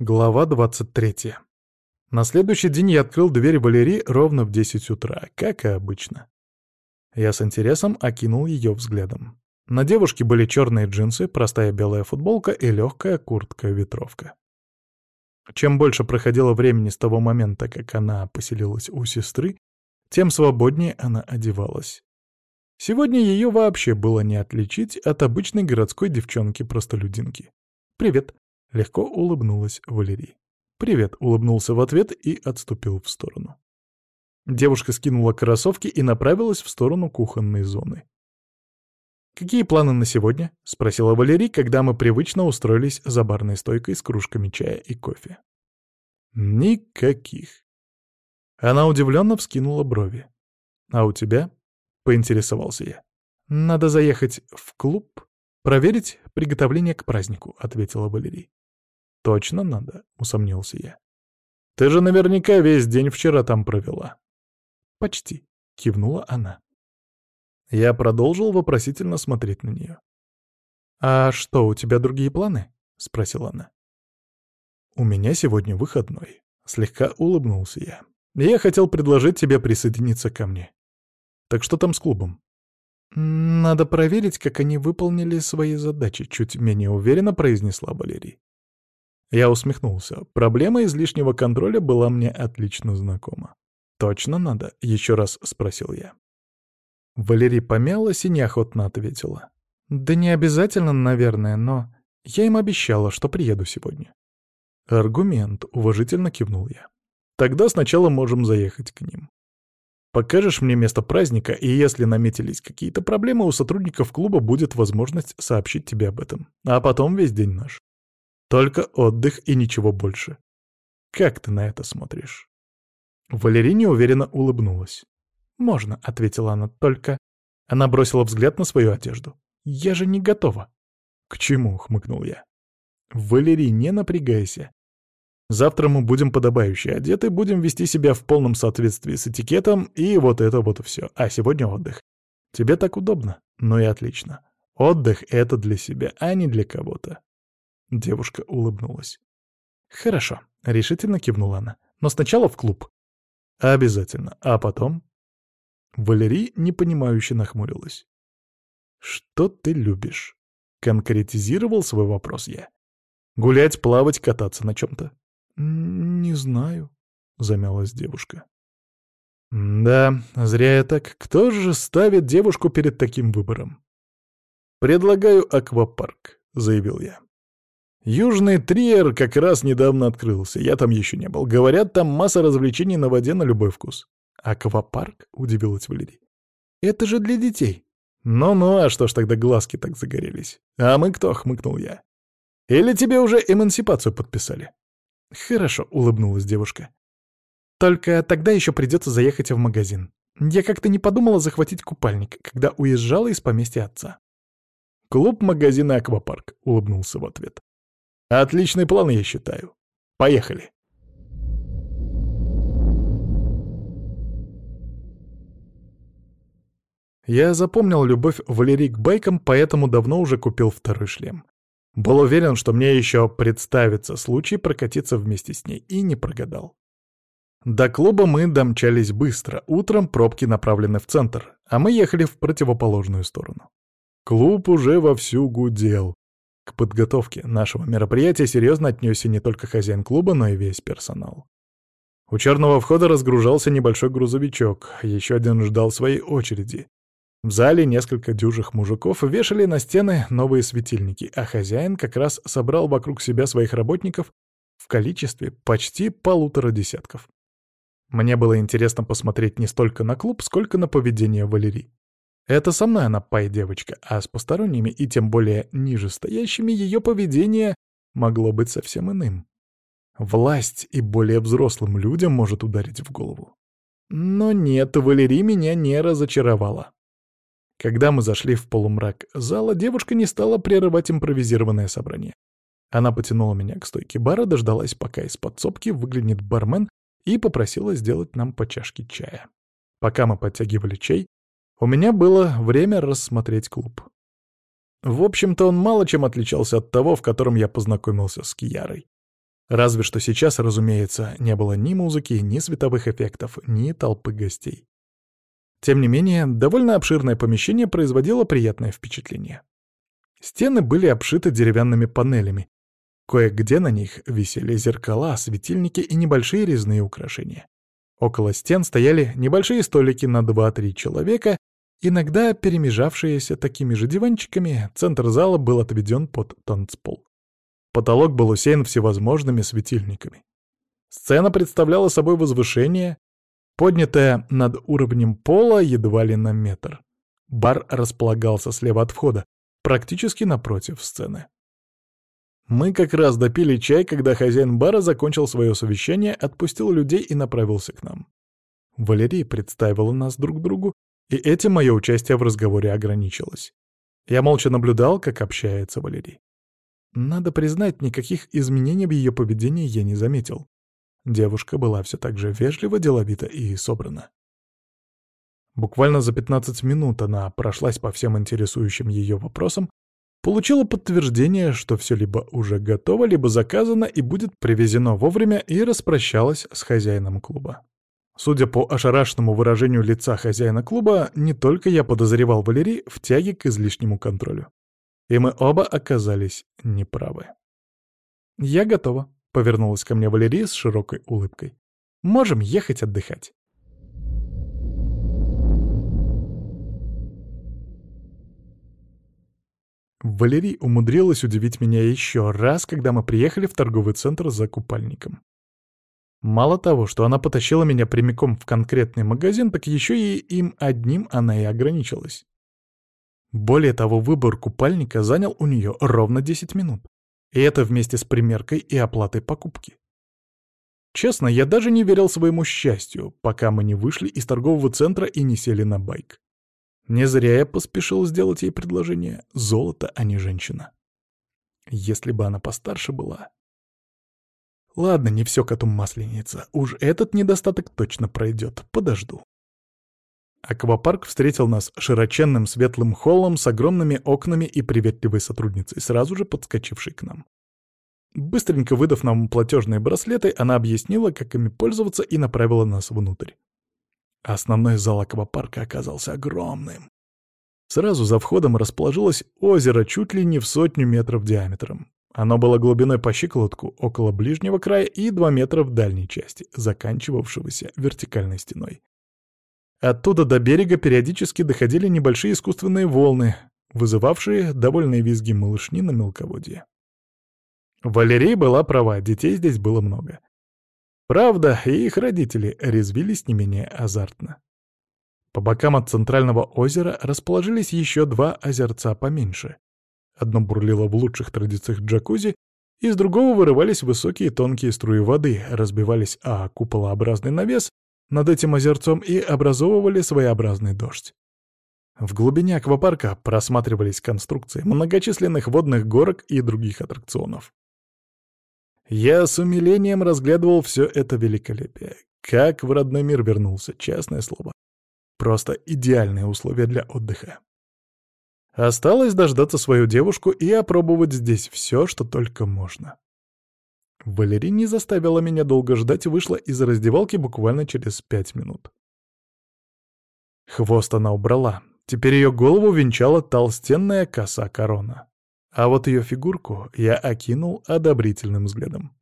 Глава 23. На следующий день я открыл дверь Валерии ровно в 10 утра, как и обычно. Я с интересом окинул ее взглядом. На девушке были черные джинсы, простая белая футболка и легкая куртка-ветровка. Чем больше проходило времени с того момента, как она поселилась у сестры, тем свободнее она одевалась. Сегодня ее вообще было не отличить от обычной городской девчонки-простолюдинки. «Привет», Легко улыбнулась Валерий. «Привет», — улыбнулся в ответ и отступил в сторону. Девушка скинула кроссовки и направилась в сторону кухонной зоны. «Какие планы на сегодня?» — спросила Валерий, когда мы привычно устроились за барной стойкой с кружками чая и кофе. «Никаких». Она удивленно вскинула брови. «А у тебя?» — поинтересовался я. «Надо заехать в клуб, проверить приготовление к празднику», — ответила Валерий. «Точно надо?» — усомнился я. «Ты же наверняка весь день вчера там провела». «Почти», — кивнула она. Я продолжил вопросительно смотреть на нее. «А что, у тебя другие планы?» — спросила она. «У меня сегодня выходной», — слегка улыбнулся я. «Я хотел предложить тебе присоединиться ко мне. Так что там с клубом?» «Надо проверить, как они выполнили свои задачи», — чуть менее уверенно произнесла Валерий. Я усмехнулся. Проблема излишнего контроля была мне отлично знакома. «Точно надо?» — еще раз спросил я. Валерий помялась и неохотно ответила. «Да не обязательно, наверное, но я им обещала, что приеду сегодня». «Аргумент», — уважительно кивнул я. «Тогда сначала можем заехать к ним. Покажешь мне место праздника, и если наметились какие-то проблемы, у сотрудников клуба будет возможность сообщить тебе об этом. А потом весь день наш. Только отдых и ничего больше. Как ты на это смотришь?» Валерия неуверенно улыбнулась. «Можно», — ответила она, — «только...» Она бросила взгляд на свою одежду. «Я же не готова». «К чему?» — хмыкнул я. «Валерий, не напрягайся. Завтра мы будем подобающе одеты, будем вести себя в полном соответствии с этикетом, и вот это вот все. А сегодня отдых. Тебе так удобно? Ну и отлично. Отдых — это для себя, а не для кого-то. Девушка улыбнулась. «Хорошо», — решительно кивнула она. «Но сначала в клуб». «Обязательно. А потом?» Валерий непонимающе нахмурилась. «Что ты любишь?» — конкретизировал свой вопрос я. «Гулять, плавать, кататься на чем-то?» «Не знаю», — замялась девушка. «Да, зря я так. Кто же ставит девушку перед таким выбором?» «Предлагаю аквапарк», — заявил я. Южный Триер как раз недавно открылся, я там еще не был. Говорят, там масса развлечений на воде на любой вкус. Аквапарк? — удивилась Валерий. Это же для детей. Ну-ну, а что ж тогда глазки так загорелись? А мы кто? — хмыкнул я. Или тебе уже эмансипацию подписали? Хорошо, — улыбнулась девушка. Только тогда еще придется заехать в магазин. Я как-то не подумала захватить купальник, когда уезжала из поместья отца. «Клуб магазина «Аквапарк», — улыбнулся в ответ. Отличный план, я считаю. Поехали. Я запомнил любовь Валерии к байкам, поэтому давно уже купил второй шлем. Был уверен, что мне еще представится случай прокатиться вместе с ней, и не прогадал. До клуба мы домчались быстро, утром пробки направлены в центр, а мы ехали в противоположную сторону. Клуб уже вовсю гудел. К подготовке нашего мероприятия серьезно отнесся не только хозяин клуба, но и весь персонал. У черного входа разгружался небольшой грузовичок, еще один ждал своей очереди. В зале несколько дюжих мужиков вешали на стены новые светильники, а хозяин как раз собрал вокруг себя своих работников в количестве почти полутора десятков. Мне было интересно посмотреть не столько на клуб, сколько на поведение Валерии. Это со мной она пай-девочка, а с посторонними и тем более нижестоящими ее поведение могло быть совсем иным. Власть и более взрослым людям может ударить в голову. Но нет, Валерий меня не разочаровала. Когда мы зашли в полумрак зала, девушка не стала прерывать импровизированное собрание. Она потянула меня к стойке бара, дождалась, пока из подсобки выглянет бармен, и попросила сделать нам по чашке чая. Пока мы подтягивали чай, у меня было время рассмотреть клуб. В общем-то, он мало чем отличался от того, в котором я познакомился с Киярой. Разве что сейчас, разумеется, не было ни музыки, ни световых эффектов, ни толпы гостей. Тем не менее, довольно обширное помещение производило приятное впечатление. Стены были обшиты деревянными панелями. Кое-где на них висели зеркала, светильники и небольшие резные украшения. Около стен стояли небольшие столики на 2-3 человека, иногда перемежавшиеся такими же диванчиками, центр зала был отведен под танцпол. Потолок был усеян всевозможными светильниками. Сцена представляла собой возвышение, поднятое над уровнем пола едва ли на метр. Бар располагался слева от входа, практически напротив сцены. Мы как раз допили чай, когда хозяин бара закончил свое совещание, отпустил людей и направился к нам. Валерий представила нас друг другу, и этим мое участие в разговоре ограничилось. Я молча наблюдал, как общается Валерий. Надо признать, никаких изменений в ее поведении я не заметил. Девушка была все так же вежлива, деловита и собрана. Буквально за 15 минут она прошлась по всем интересующим ее вопросам, получила подтверждение, что все либо уже готово, либо заказано и будет привезено вовремя, и распрощалась с хозяином клуба. Судя по ошарашенному выражению лица хозяина клуба, не только я подозревал Валерий в тяге к излишнему контролю. И мы оба оказались неправы. «Я готова», — повернулась ко мне Валерия с широкой улыбкой. «Можем ехать отдыхать». Валерий умудрилась удивить меня еще раз, когда мы приехали в торговый центр за купальником. Мало того, что она потащила меня прямиком в конкретный магазин, так еще и им одним она и ограничилась. Более того, выбор купальника занял у нее ровно 10 минут. И это вместе с примеркой и оплатой покупки. Честно, я даже не верил своему счастью, пока мы не вышли из торгового центра и не сели на байк. Не зря я поспешил сделать ей предложение. Золото, а не женщина. Если бы она постарше была. Ладно, не все коту масленица. Уж этот недостаток точно пройдет. Подожду. Аквапарк встретил нас широченным светлым холлом с огромными окнами и приветливой сотрудницей, сразу же подскочившей к нам. Быстренько выдав нам платежные браслеты, она объяснила, как ими пользоваться, и направила нас внутрь. Основной зал аквапарка оказался огромным. Сразу за входом расположилось озеро чуть ли не в сотню метров диаметром. Оно было глубиной по щиколотку, около ближнего края и 2 метра в дальней части, заканчивавшегося вертикальной стеной. Оттуда до берега периодически доходили небольшие искусственные волны, вызывавшие довольные визги малышни на мелководье. Валерия была права, детей здесь было много. Правда, и их родители резвились не менее азартно. По бокам от центрального озера расположились еще два озерца поменьше. Одно бурлило в лучших традициях джакузи, из другого вырывались высокие тонкие струи воды, разбивались о куполообразный навес над этим озерцом и образовывали своеобразный дождь. В глубине аквапарка просматривались конструкции многочисленных водных горок и других аттракционов. Я с умилением разглядывал все это великолепие. Как в родной мир вернулся, честное слово. Просто идеальные условия для отдыха. Осталось дождаться свою девушку и опробовать здесь все, что только можно. Валерий не заставила меня долго ждать и вышла из раздевалки буквально через пять минут. Хвост она убрала. Теперь ее голову венчала толстенная коса-корона. А вот ее фигурку я окинул одобрительным взглядом.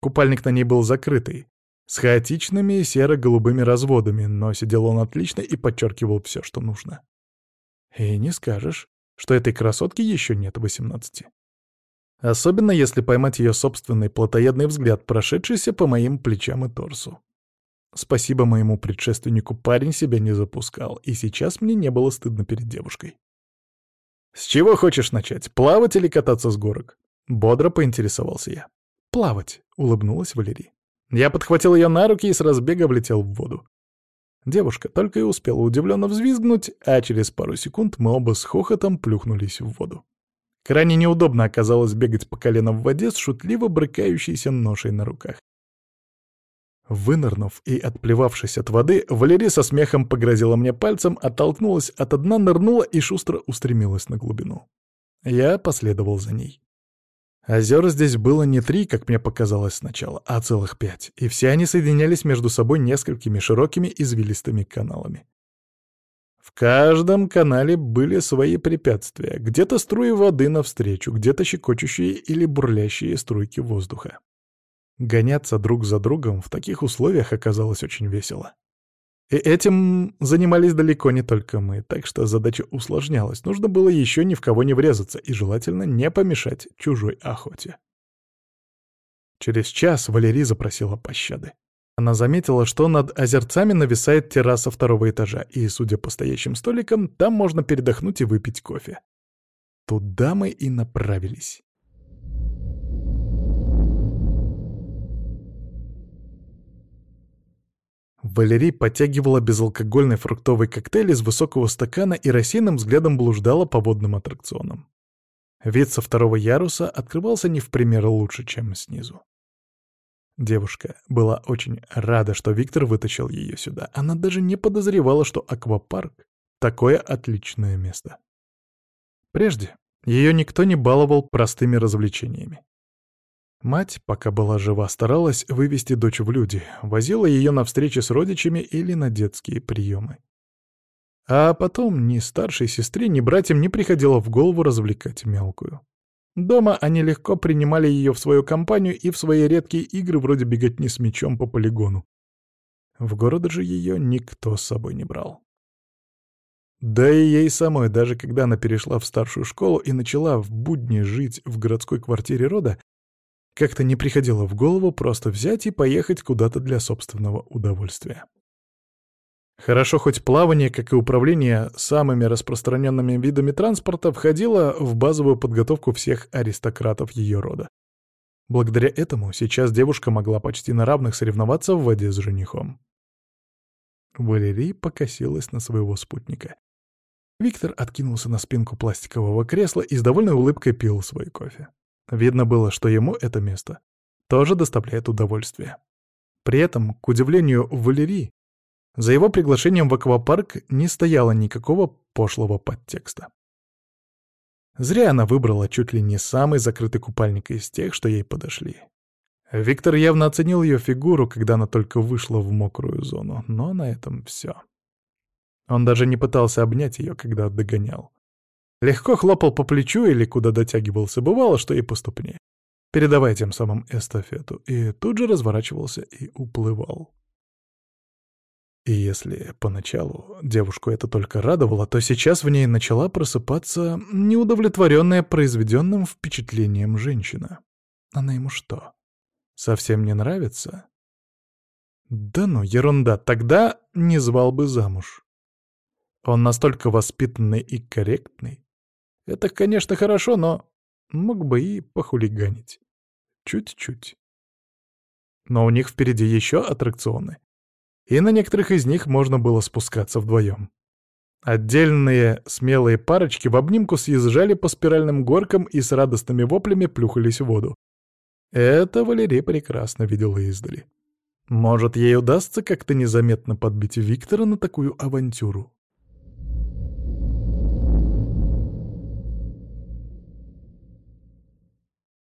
Купальник на ней был закрытый, с хаотичными серо-голубыми разводами, но сидел он отлично и подчеркивал все, что нужно. И не скажешь, что этой красотке еще нет восемнадцати. Особенно если поймать ее собственный плотоядный взгляд, прошедшийся по моим плечам и торсу. Спасибо моему предшественнику, парень себя не запускал, и сейчас мне не было стыдно перед девушкой. «С чего хочешь начать, плавать или кататься с горок?» Бодро поинтересовался я. «Плавать», — улыбнулась Валерия. Я подхватил ее на руки и с разбега влетел в воду. Девушка только и успела удивленно взвизгнуть, а через пару секунд мы оба с хохотом плюхнулись в воду. Крайне неудобно оказалось бегать по колено в воде с шутливо брыкающейся ношей на руках. Вынырнув и отплевавшись от воды, Валерия со смехом погрозила мне пальцем, оттолкнулась от дна, нырнула и шустро устремилась на глубину. Я последовал за ней. Озер здесь было не три, как мне показалось сначала, а целых пять, и все они соединялись между собой несколькими широкими извилистыми каналами. В каждом канале были свои препятствия, где-то струи воды навстречу, где-то щекочущие или бурлящие струйки воздуха. Гоняться друг за другом в таких условиях оказалось очень весело. И этим занимались далеко не только мы, так что задача усложнялась. Нужно было еще ни в кого не врезаться и желательно не помешать чужой охоте. Через час Валерий запросила пощады. Она заметила, что над озерцами нависает терраса второго этажа, и, судя по стоящим столикам, там можно передохнуть и выпить кофе. Туда мы и направились. Валерий подтягивала безалкогольный фруктовый коктейль из высокого стакана и рассеянным взглядом блуждала по водным аттракционам. Вид со второго яруса открывался не в пример лучше, чем снизу. Девушка была очень рада, что Виктор вытащил ее сюда. Она даже не подозревала, что аквапарк — такое отличное место. Прежде ее никто не баловал простыми развлечениями. Мать, пока была жива, старалась вывести дочь в люди, возила ее на встречи с родичами или на детские приемы. А потом ни старшей сестре, ни братьям не приходило в голову развлекать мелкую. Дома они легко принимали ее в свою компанию и в свои редкие игры вроде беготни с мячом по полигону. В город же ее никто с собой не брал. Да и ей самой, даже когда она перешла в старшую школу и начала в будни жить в городской квартире рода, как-то не приходило в голову просто взять и поехать куда-то для собственного удовольствия. Хорошо, хоть плавание, как и управление самыми распространенными видами транспорта, входило в базовую подготовку всех аристократов ее рода. Благодаря этому сейчас девушка могла почти на равных соревноваться в воде с женихом. Валерий покосилась на своего спутника. Виктор откинулся на спинку пластикового кресла и с довольной улыбкой пил свой кофе. Видно было, что ему это место тоже доставляет удовольствие. При этом, к удивлению Валерии, за его приглашением в аквапарк не стояло никакого пошлого подтекста. Зря она выбрала чуть ли не самый закрытый купальник из тех, что ей подошли. Виктор явно оценил ее фигуру, когда она только вышла в мокрую зону, но на этом все. Он даже не пытался обнять ее, когда догонял. Легко хлопал по плечу или куда дотягивался, бывало, что и по ступне. Передавая тем самым эстафету, и тут же разворачивался и уплывал. И если поначалу девушку это только радовало, то сейчас в ней начала просыпаться неудовлетворенная произведенным впечатлением женщина. Она ему что, совсем не нравится? Да ну, ерунда, тогда не звал бы замуж. Он настолько воспитанный и корректный, это, конечно, хорошо, но мог бы и похулиганить. Чуть-чуть. Но у них впереди еще аттракционы. И на некоторых из них можно было спускаться вдвоем. Отдельные смелые парочки в обнимку съезжали по спиральным горкам и с радостными воплями плюхались в воду. Это Валерий прекрасно видела издали. Может, ей удастся как-то незаметно подбить Виктора на такую авантюру.